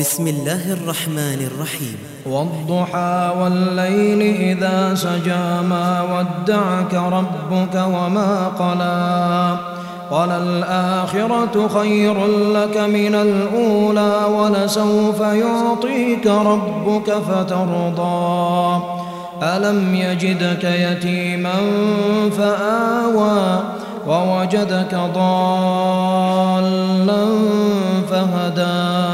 بسم الله الرحمن الرحيم. والضحى والليل إذا سجى ما ودعك ربك وما قلى. وللآخرة خير لك من الأولى ولسوف يعطيك ربك فترضى. ألم يجدك يتيما فآوى ووجدك ضالا فهدى.